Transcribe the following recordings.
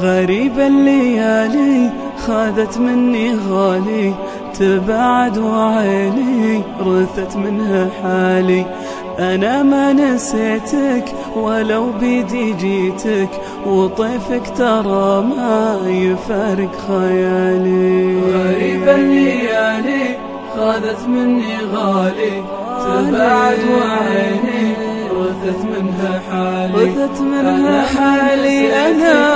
غريب الليالي خاذت مني غالي تبعد وعيني رثت منها حالي. أنا ما نسيتك ولو بيدي جيتك وطيفك ترى ما يفارق خيالي. غريب الليالي خاذت مني غالي تبعد وعيني رثت منها حالي. رثت منها حالي أنا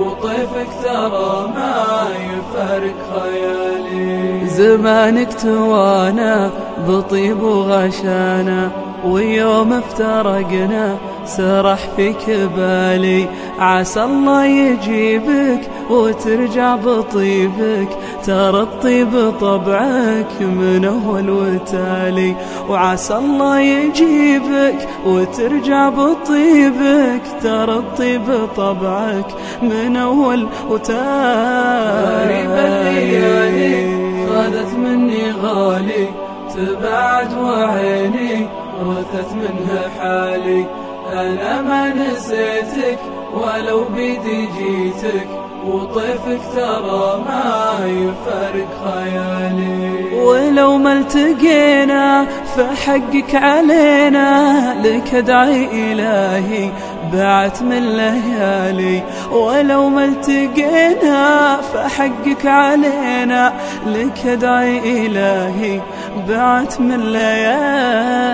وطيفك ترى ما يفارق خيالي. زمانك توانا بطيب وغشانا. ويوم افترقنا سرح فيك بالي عسى الله يجيبك وترجع بطيبك. ترى الطيب طبعك من أول وتالي. وعسى الله يجيبك وترجع بطيبك. ترى الطيب طبعك من أول وتالي. غريب الليالي خذت مني غالي. تبعد وعيني رثت منها حالي. أنا ما نسيتك ولو بيدي جيتك. وطيفك ترى ما يفارق خيالي. ولو ما التقينا فحقك علينا لك ادعي إلهي بعت من ليالي. ولو ما التقينا فحقك علينا لك ادعي إلهي بعت من ليالي.